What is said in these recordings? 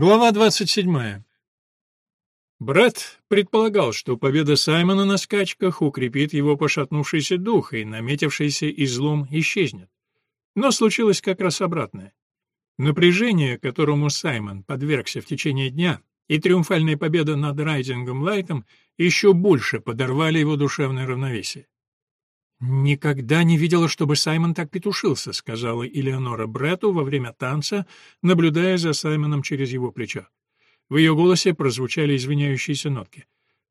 Глава 27. Брэд предполагал, что победа Саймона на скачках укрепит его пошатнувшийся дух, и наметившийся излом исчезнет. Но случилось как раз обратное. Напряжение, которому Саймон подвергся в течение дня, и триумфальная победа над Райдингом Лайтом еще больше подорвали его душевное равновесие. «Никогда не видела, чтобы Саймон так петушился», — сказала Элеонора Бретту во время танца, наблюдая за Саймоном через его плечо. В ее голосе прозвучали извиняющиеся нотки.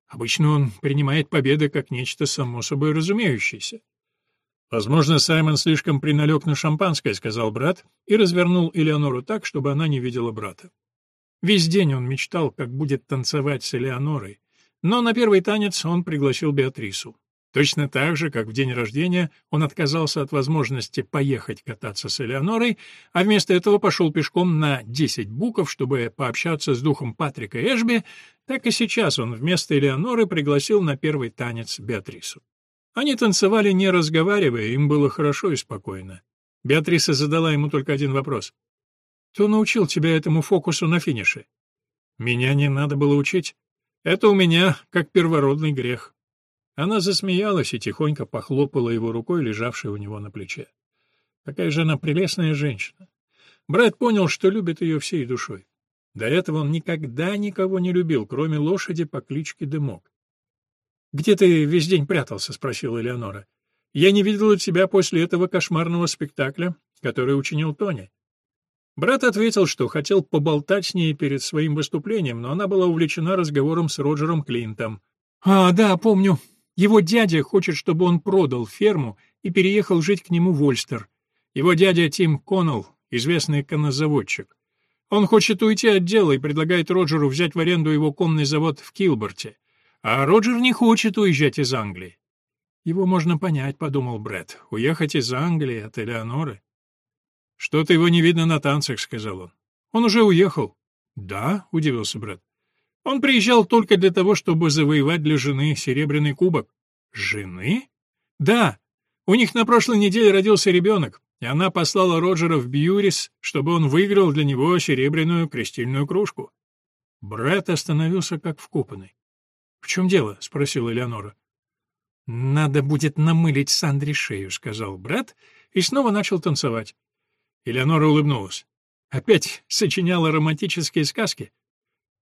Обычно он принимает победы как нечто само собой разумеющееся. «Возможно, Саймон слишком приналег на шампанское», — сказал брат, и развернул Элеонору так, чтобы она не видела брата. Весь день он мечтал, как будет танцевать с Элеонорой, но на первый танец он пригласил Беатрису. Точно так же, как в день рождения он отказался от возможности поехать кататься с Элеонорой, а вместо этого пошел пешком на 10 буков, чтобы пообщаться с духом Патрика Эшби, так и сейчас он вместо Элеоноры пригласил на первый танец Беатрису. Они танцевали, не разговаривая, им было хорошо и спокойно. Беатриса задала ему только один вопрос. «Кто научил тебя этому фокусу на финише?» «Меня не надо было учить. Это у меня как первородный грех». Она засмеялась и тихонько похлопала его рукой, лежавшей у него на плече. Какая же она прелестная женщина. Брэд понял, что любит ее всей душой. До этого он никогда никого не любил, кроме лошади по кличке Дымок. «Где ты весь день прятался?» — спросила Элеонора. «Я не видела тебя после этого кошмарного спектакля, который учинил Тони». Брат ответил, что хотел поболтать с ней перед своим выступлением, но она была увлечена разговором с Роджером Клинтом. «А, да, помню. Его дядя хочет, чтобы он продал ферму и переехал жить к нему в Ольстер. Его дядя Тим Коннелл, известный коннозаводчик. Он хочет уйти от дела и предлагает Роджеру взять в аренду его конный завод в Килберте. А Роджер не хочет уезжать из Англии. Его можно понять, подумал Брэд. Уехать из Англии от Элеоноры. Что-то его не видно на танцах, сказал он. Он уже уехал. Да, удивился Брэд. Он приезжал только для того, чтобы завоевать для жены серебряный кубок. Жены? Да. У них на прошлой неделе родился ребенок, и она послала Роджера в Бьюрис, чтобы он выиграл для него серебряную крестильную кружку. Брэд остановился как вкопанный. — В чем дело? — спросила Элеонора. — Надо будет намылить Сандре шею, — сказал Брэд, и снова начал танцевать. Элеонора улыбнулась. Опять сочиняла романтические сказки.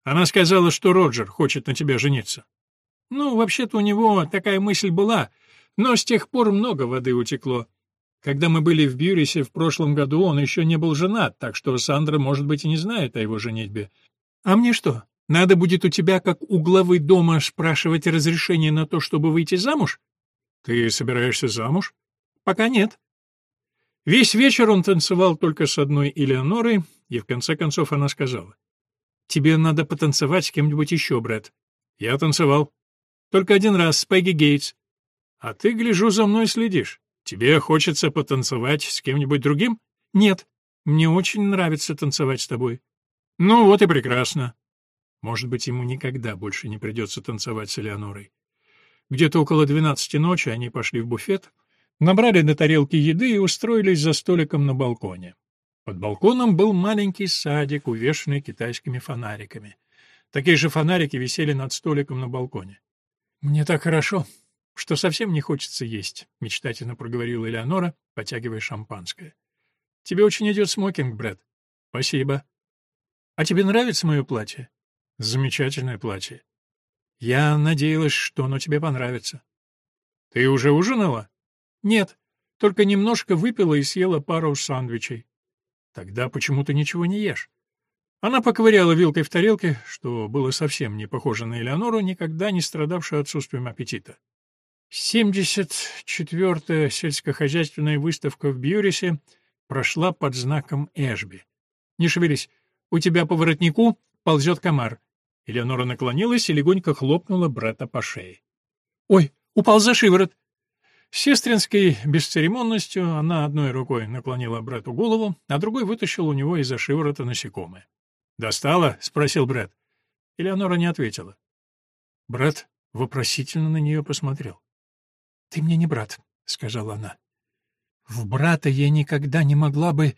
Она сказала, что Роджер хочет на тебя жениться. Ну, вообще-то у него такая мысль была, но с тех пор много воды утекло. Когда мы были в Бьюрисе в прошлом году, он еще не был женат, так что Сандра, может быть, и не знает о его женитьбе. А мне что, надо будет у тебя, как у главы дома, спрашивать разрешение на то, чтобы выйти замуж? Ты собираешься замуж? Пока нет. Весь вечер он танцевал только с одной Элеонорой, и в конце концов она сказала. Тебе надо потанцевать с кем-нибудь еще, Брэд. Я танцевал. Только один раз с Пегги Гейтс. А ты, гляжу, за мной следишь. Тебе хочется потанцевать с кем-нибудь другим? Нет. Мне очень нравится танцевать с тобой. Ну вот и прекрасно. Может быть, ему никогда больше не придется танцевать с Элеонорой. Где-то около двенадцати ночи они пошли в буфет, набрали на тарелки еды и устроились за столиком на балконе. Под балконом был маленький садик, увешанный китайскими фонариками. Такие же фонарики висели над столиком на балконе. «Мне так хорошо, что совсем не хочется есть», — мечтательно проговорила Элеонора, потягивая шампанское. «Тебе очень идет смокинг, Брэд». «Спасибо». «А тебе нравится мое платье?» «Замечательное платье». «Я надеялась, что оно тебе понравится». «Ты уже ужинала?» «Нет, только немножко выпила и съела пару сандвичей». Тогда почему ты ничего не ешь? Она поковыряла вилкой в тарелке, что было совсем не похоже на Элеонору, никогда не страдавшую отсутствием аппетита. 74-я сельскохозяйственная выставка в Бьюрисе прошла под знаком Эшби. «Не шевелись, у тебя по воротнику ползет комар». Элеонора наклонилась и легонько хлопнула брата по шее. «Ой, упал за шиворот!» Сестринской бесцеремонностью она одной рукой наклонила брату голову, а другой вытащила у него из-за шиворота насекомое. «Достала?» — спросил брат. Элеонора не ответила. Брат вопросительно на нее посмотрел. «Ты мне не брат», — сказала она. «В брата я никогда не могла бы...»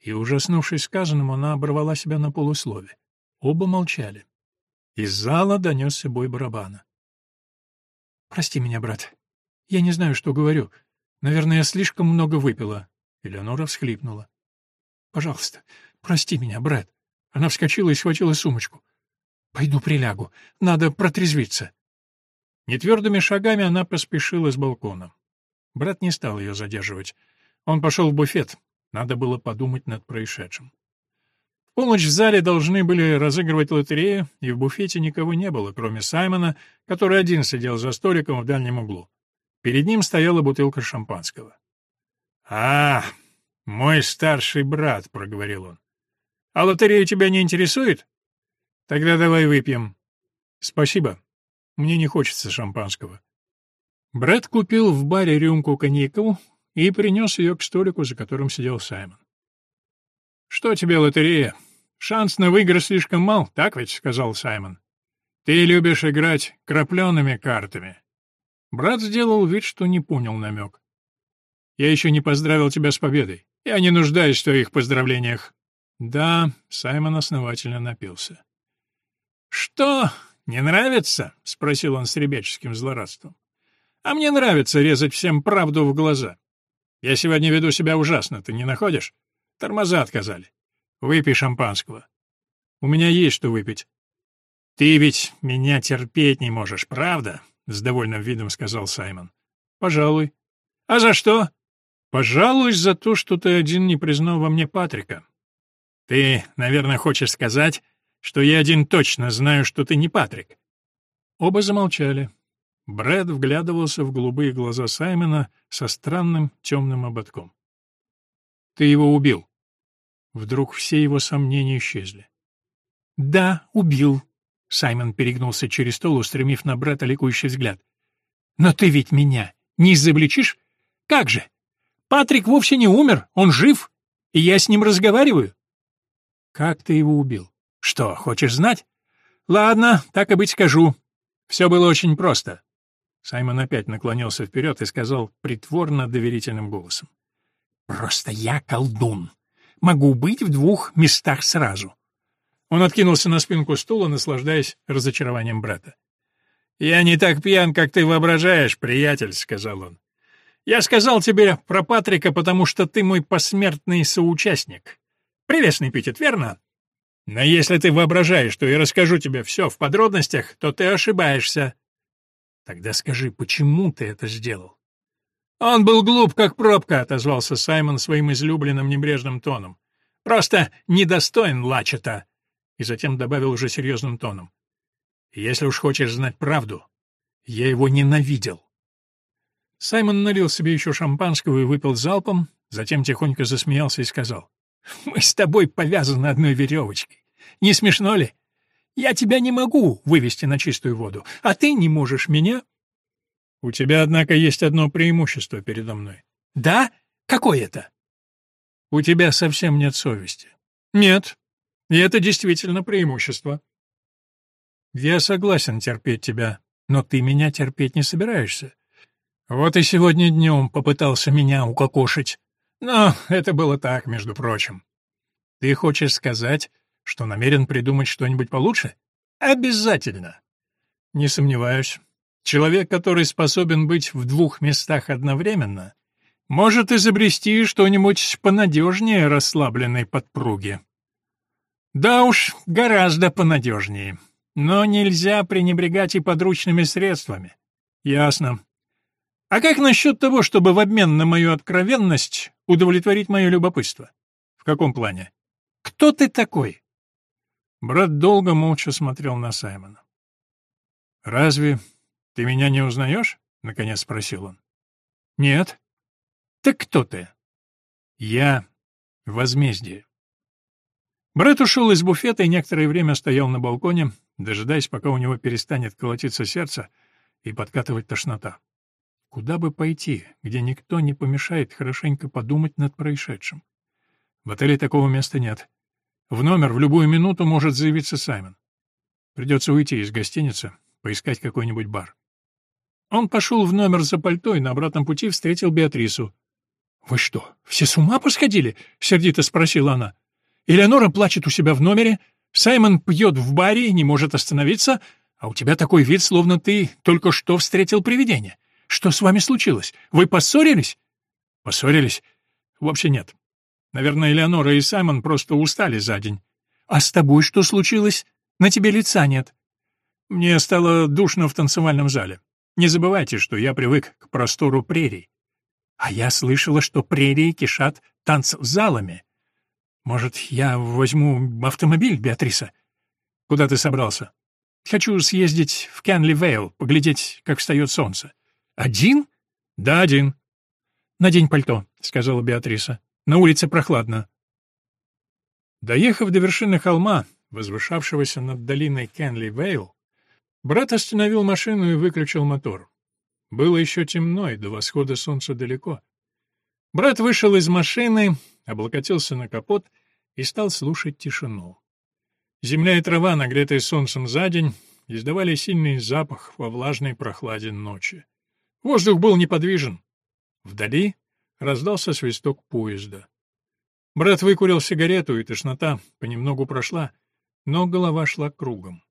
И, ужаснувшись сказанному, она оборвала себя на полуслове. Оба молчали. Из зала донесся бой барабана. «Прости меня, брат. Я не знаю, что говорю. Наверное, я слишком много выпила». Элеонора всхлипнула. «Пожалуйста, прости меня, брат». Она вскочила и схватила сумочку. «Пойду прилягу. Надо протрезвиться». Нетвердыми шагами она поспешила с балкона. Брат не стал ее задерживать. Он пошел в буфет. Надо было подумать над происшедшим. В полночь в зале должны были разыгрывать лотерею, и в буфете никого не было, кроме Саймона, который один сидел за столиком в дальнем углу. Перед ним стояла бутылка шампанского. «А, мой старший брат», — проговорил он. «А лотерея тебя не интересует? Тогда давай выпьем». «Спасибо. Мне не хочется шампанского». Брэд купил в баре рюмку коньяку и принес ее к столику, за которым сидел Саймон. «Что тебе лотерея? Шанс на выигрыш слишком мал, так ведь?» — сказал Саймон. «Ты любишь играть крапленными картами». Брат сделал вид, что не понял намек. «Я еще не поздравил тебя с победой. Я не нуждаюсь в твоих поздравлениях». «Да», — Саймон основательно напился. «Что, не нравится?» — спросил он с ребяческим злорадством. «А мне нравится резать всем правду в глаза. Я сегодня веду себя ужасно, ты не находишь? Тормоза отказали. Выпей шампанского. У меня есть что выпить. Ты ведь меня терпеть не можешь, правда? С довольным видом сказал Саймон. Пожалуй. А за что? Пожалуй, за то, что ты один не признал во мне Патрика. Ты, наверное, хочешь сказать, что я один точно знаю, что ты не Патрик. Оба замолчали. Брэд вглядывался в голубые глаза Саймона со странным темным ободком. «Ты его убил?» Вдруг все его сомнения исчезли. «Да, убил», — Саймон перегнулся через стол, устремив на брата ликующий взгляд. «Но ты ведь меня не изобличишь? Как же? Патрик вовсе не умер, он жив, и я с ним разговариваю». «Как ты его убил? Что, хочешь знать?» «Ладно, так и быть скажу. Все было очень просто». Саймон опять наклонился вперед и сказал притворно доверительным голосом. «Просто я колдун могу быть в двух местах сразу. Он откинулся на спинку стула, наслаждаясь разочарованием брата. «Я не так пьян, как ты воображаешь, приятель», — сказал он. «Я сказал тебе про Патрика, потому что ты мой посмертный соучастник. Прелестный пятит, верно? Но если ты воображаешь, что я расскажу тебе все в подробностях, то ты ошибаешься. Тогда скажи, почему ты это сделал?» «Он был глуп, как пробка», — отозвался Саймон своим излюбленным небрежным тоном. «Просто недостоин Лачета», — и затем добавил уже серьезным тоном. «Если уж хочешь знать правду, я его ненавидел». Саймон налил себе еще шампанского и выпил залпом, затем тихонько засмеялся и сказал. «Мы с тобой повязаны одной веревочкой. Не смешно ли? Я тебя не могу вывести на чистую воду, а ты не можешь меня у тебя, однако, есть одно преимущество передо мной. Да? Какое это? У тебя совсем нет совести. Нет. И это действительно преимущество. Я согласен терпеть тебя, но ты меня терпеть не собираешься. Вот и сегодня днем попытался меня укокошить. Но это было так, между прочим. Ты хочешь сказать, что намерен придумать что-нибудь получше? Обязательно. Не сомневаюсь. Человек, который способен быть в двух местах одновременно, может изобрести что-нибудь понадежнее расслабленной подпруги. Да уж, гораздо понадежнее. Но нельзя пренебрегать и подручными средствами. Ясно. А как насчет того, чтобы в обмен на мою откровенность удовлетворить мое любопытство? В каком плане? Кто ты такой? Брат долго молча смотрел на Саймона. Разве «Ты меня не узнаешь?» — наконец спросил он. «Нет». «Так кто ты?» «Я — возмездие». Брэд ушел из буфета и некоторое время стоял на балконе, дожидаясь, пока у него перестанет колотиться сердце и подкатывать тошнота. Куда бы пойти, где никто не помешает хорошенько подумать над происшедшим? В отеле такого места нет. В номер в любую минуту может заявиться Саймон. Придется уйти из гостиницы, поискать какой-нибудь бар. Он пошел в номер за пальто и на обратном пути встретил Беатрису. «Вы что, все с ума посходили?» — сердито спросила она. «Элеонора плачет у себя в номере, Саймон пьет в баре и не может остановиться, а у тебя такой вид, словно ты только что встретил привидение. Что с вами случилось? Вы поссорились?» «Поссорились? Вовсе нет. Наверное, Элеонора и Саймон просто устали за день». «А с тобой что случилось? На тебе лица нет». «Мне стало душно в танцевальном зале. Не забывайте, что я привык к простору прерий. А я слышала, что прерии кишат танцзалами. Может, я возьму автомобиль, Беатриса? Куда ты собрался? Хочу съездить в Кенли Вейл, поглядеть, как встает солнце. Один? Да, один. Надень пальто, сказала Беатриса. На улице прохладно. Доехав до вершины холма, возвышавшегося над долиной Кенли Вейл, брат остановил машину и выключил мотор. Было еще темно, и до восхода солнца далеко. Брат вышел из машины, облокотился на капот и стал слушать тишину. Земля и трава, нагретые солнцем за день, издавали сильный запах во влажной прохладе ночи. Воздух был неподвижен. Вдали раздался свисток поезда. Брат выкурил сигарету, и тошнота понемногу прошла, но голова шла кругом.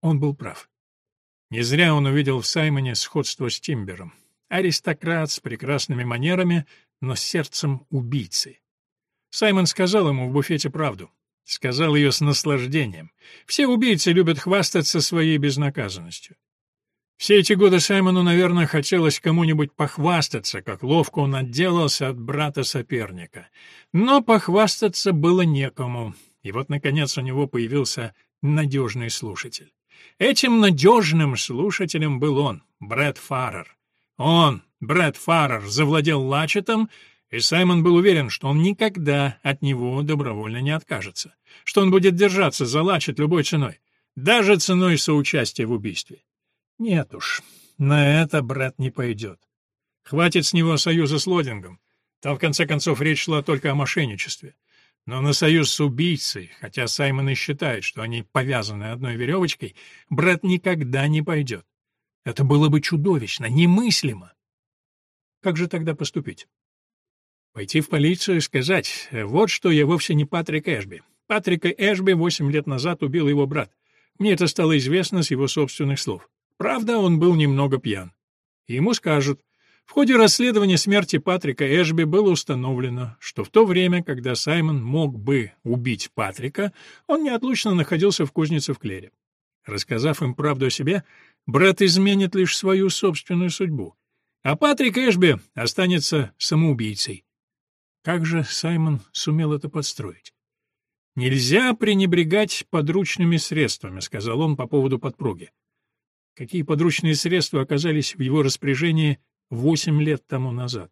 Он был прав. Не зря он увидел в Саймоне сходство с Тимбером. Аристократ с прекрасными манерами, но сердцем убийцы. Саймон сказал ему в буфете правду. Сказал ее с наслаждением. Все убийцы любят хвастаться своей безнаказанностью. Все эти годы Саймону, наверное, хотелось кому-нибудь похвастаться, как ловко он отделался от брата-соперника. Но похвастаться было некому. И вот, наконец, у него появился надежный слушатель. Этим надежным слушателем был он, Брэд Фаррер. Он, Брэд Фаррер, завладел Лачетом, и Саймон был уверен, что он никогда от него добровольно не откажется, что он будет держаться за Лачет любой ценой, даже ценой соучастия в убийстве. Нет уж, на это Брэд не пойдет. Хватит с него союза с Лодингом. Там, в конце концов, речь шла только о мошенничестве. Но на союз с убийцей, хотя Саймон и считает, что они повязаны одной веревочкой, брат никогда не пойдет. Это было бы чудовищно, немыслимо. Как же тогда поступить? Пойти в полицию и сказать, вот что я вовсе не Патрик Эшби. Патрика Эшби восемь лет назад убил его брат. Мне это стало известно с его собственных слов. Правда, он был немного пьян. ему скажут, в ходе расследования смерти Патрика Эшби было установлено, что в то время, когда Саймон мог бы убить Патрика, он неотлучно находился в кузнице в Клере. Рассказав им правду о себе, брат изменит лишь свою собственную судьбу, а Патрик Эшби останется самоубийцей. Как же Саймон сумел это подстроить? «Нельзя пренебрегать подручными средствами», — сказал он по поводу подпруги. Какие подручные средства оказались в его распоряжении восемь лет тому назад.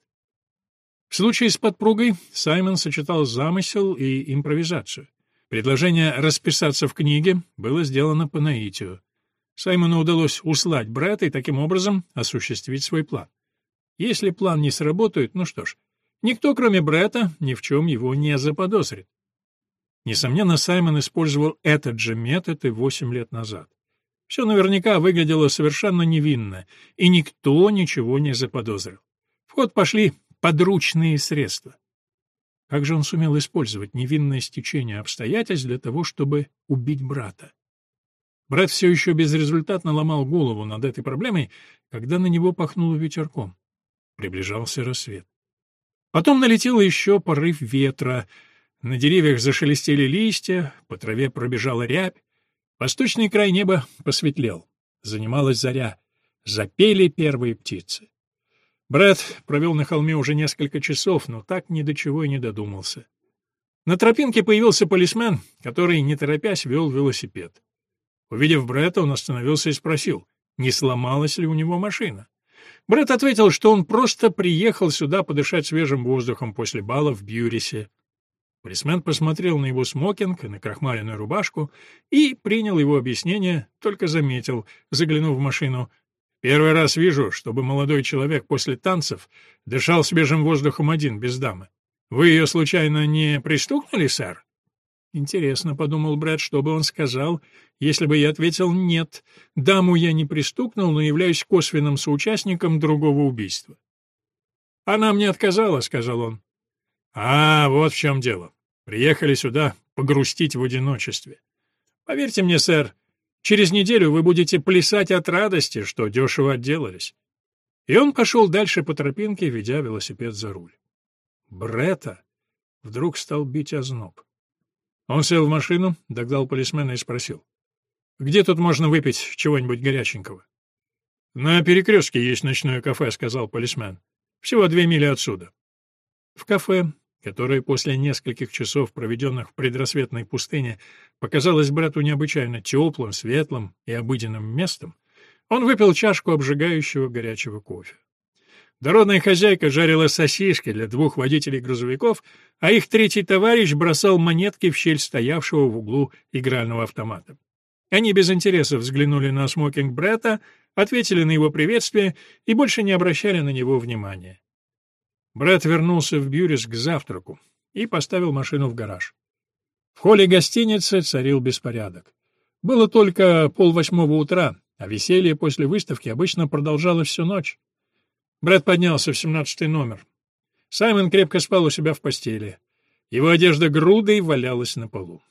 В случае с подпругой Саймон сочетал замысел и импровизацию. Предложение расписаться в книге было сделано по наитию. Саймону удалось услать брата и таким образом осуществить свой план. Если план не сработает, ну что ж, никто, кроме брата, ни в чем его не заподозрит. Несомненно, Саймон использовал этот же метод и восемь лет назад. Все наверняка выглядело совершенно невинно, и никто ничего не заподозрил. В ход пошли подручные средства. Как же он сумел использовать невинное стечение обстоятельств для того, чтобы убить брата? Брат все еще безрезультатно ломал голову над этой проблемой, когда на него пахнуло ветерком. Приближался рассвет. Потом налетел еще порыв ветра. На деревьях зашелестели листья, по траве пробежала рябь. Восточный край неба посветлел. Занималась заря. Запели первые птицы. Брэд провел на холме уже несколько часов, но так ни до чего и не додумался. На тропинке появился полисмен, который, не торопясь, вел велосипед. Увидев Брэда, он остановился и спросил, не сломалась ли у него машина. Брэд ответил, что он просто приехал сюда подышать свежим воздухом после бала в Бьюрисе. Полисмен посмотрел на его смокинг и на крахмаленную рубашку и принял его объяснение, только заметил, заглянув в машину. «Первый раз вижу, чтобы молодой человек после танцев дышал свежим воздухом один, без дамы. Вы ее, случайно, не пристукнули, сэр?» «Интересно», — подумал Брэд, что бы он сказал, если бы я ответил «нет». Даму я не пристукнул, но являюсь косвенным соучастником другого убийства. Она мне отказала, сказал он. А, вот в чем дело. Приехали сюда погрустить в одиночестве. Поверьте мне, сэр, через неделю вы будете плясать от радости, что дешево отделались. И он пошел дальше по тропинке, ведя велосипед за руль. Брета вдруг стал бить озноб. Он сел в машину, догнал полисмена и спросил. «Где тут можно выпить чего-нибудь горяченького?» «На перекрестке есть ночное кафе», — сказал полисмен. «Всего две мили отсюда». В кафе, которое после нескольких часов, проведенных в предрассветной пустыне, показалось брату необычайно теплым, светлым и обыденным местом, он выпил чашку обжигающего горячего кофе. Дородная хозяйка жарила сосиски для двух водителей грузовиков, а их третий товарищ бросал монетки в щель стоявшего в углу игрального автомата. Они без интереса взглянули на смокинг Бретта, ответили на его приветствие и больше не обращали на него внимания. Бретт вернулся в Бьюрис к завтраку и поставил машину в гараж. В холле гостиницы царил беспорядок. Было только полвосьмого утра, а веселье после выставки обычно продолжалось всю ночь. Брэд поднялся в семнадцатый номер. Саймон крепко спал у себя в постели. Его одежда грудой валялась на полу.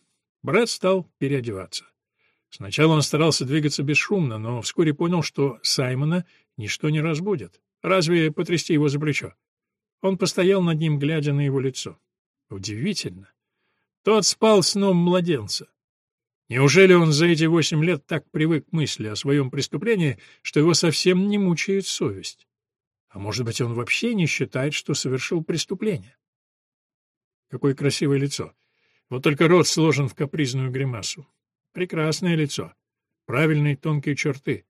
Брэд стал переодеваться. Сначала он старался двигаться бесшумно, но вскоре понял, что Саймона ничто не разбудит. Разве потрясти его за плечо? Он постоял над ним, глядя на его лицо. Удивительно. Тот спал сном младенца. Неужели он за эти восемь лет так привык к мысли о своем преступлении, что его совсем не мучает совесть? А может быть, он вообще не считает, что совершил преступление? Какое красивое лицо. Вот только рот сложен в капризную гримасу. Прекрасное лицо. Правильные тонкие черты.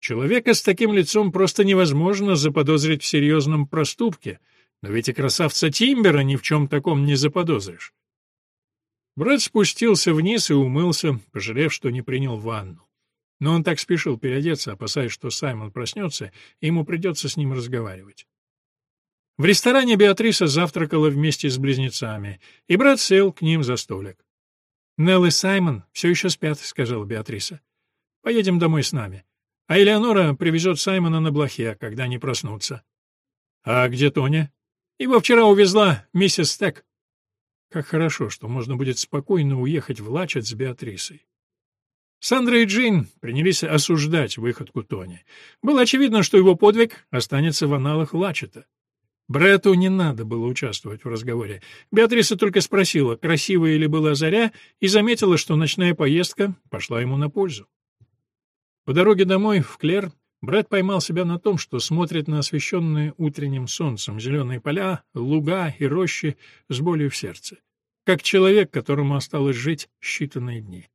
Человека с таким лицом просто невозможно заподозрить в серьезном проступке, но ведь и красавца Тимбера ни в чем таком не заподозришь. Брат спустился вниз и умылся, пожалев, что не принял ванну. Но он так спешил переодеться, опасаясь, что Саймон проснется, и ему придется с ним разговаривать. В ресторане Беатриса завтракала вместе с близнецами, и брат сел к ним за столик. «Нелл и Саймон все еще спят», — сказала Беатриса. «Поедем домой с нами. А Элеонора привезет Саймона на блохе, когда они проснутся». «А где Тоня?» «Его вчера увезла миссис Стек». Как хорошо, что можно будет спокойно уехать в Лачет с Беатрисой. Сандра и Джин принялись осуждать выходку Тони. Было очевидно, что его подвиг останется в аналах Лачета. Брету не надо было участвовать в разговоре. Беатриса только спросила, красивая ли была заря, и заметила, что ночная поездка пошла ему на пользу. По дороге домой в Клер Брэд поймал себя на том, что смотрит на освещенные утренним солнцем зеленые поля, луга и рощи с болью в сердце. Как человек, которому осталось жить считанные дни.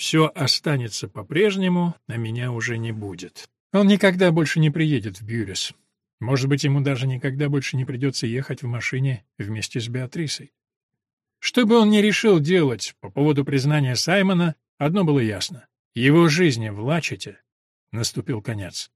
Все останется по-прежнему, а меня уже не будет. Он никогда больше не приедет в Бьюрис. Может быть, ему даже никогда больше не придется ехать в машине вместе с Беатрисой. Что бы он ни решил делать по поводу признания Саймона, одно было ясно. Его жизни в Лачете наступил конец.